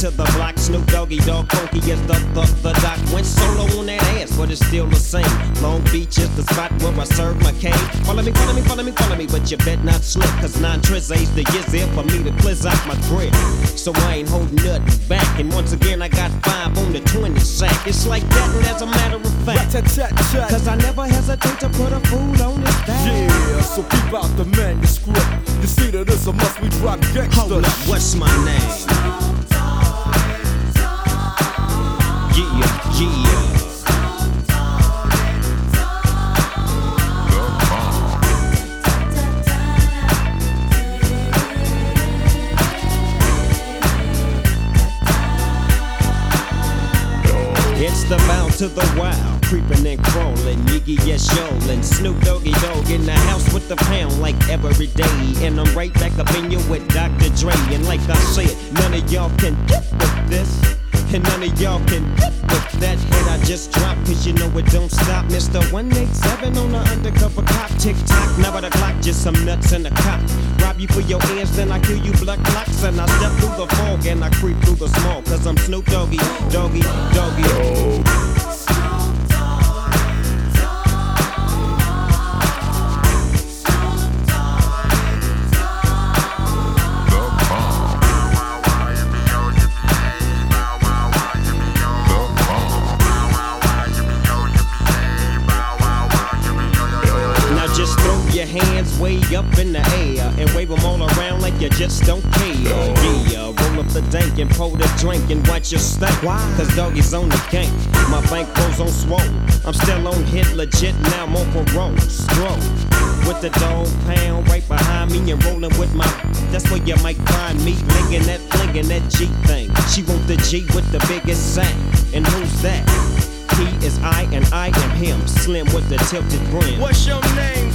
to the block. Snoop Doggy Dogg Funky is the the the doc. Went solo on that ass, but it's still the same. Long Beach is the spot where I serve my cane. Follow me, follow me, follow me, follow me, but you bet not slip. Cause nine tris the years there for me to blizz out my grip. So I ain't holding nothing back. And once again, I got five on the 20 sack. It's like that, and as a matter of fact. Cause I never hesitate to put a fool on his back. Yeah, so keep out the manuscript. That it's a must we drop gangsta. Hold up, what's my name? Yeah, yeah. It's the bound to the wild, creeping and crawling, Yiggy yes and Snoop Doggy Dogg in the house with the pound like every day. And I'm right back up in you with Dr. Dre. And like I said, none of y'all can get with this. And none of y'all can with that hit I just dropped, cause you know it don't stop. Mr. 187 on the undercover cop. Tick tock, never the clock, just some nuts in a cop. Rob you for your ends, then I kill you blood clocks. And I step through the fog and I creep through the small, cause I'm Snoop Doggy, Doggy, Doggy. Now hands way up in the air and wave them all around like you just don't care. Yeah, roll up the dank and pour the drink and watch your step. Why? Cause doggy's on the gang. My bank goes on swole. I'm still on hit legit now, I'm on parole. Scroll. With the dog pound right behind me and rolling with my. That's where you might find me linking that, flinging that G thing. She want the G with the biggest sack. And who's that? He is I and I am him. Slim with the tilted brim. What's your name,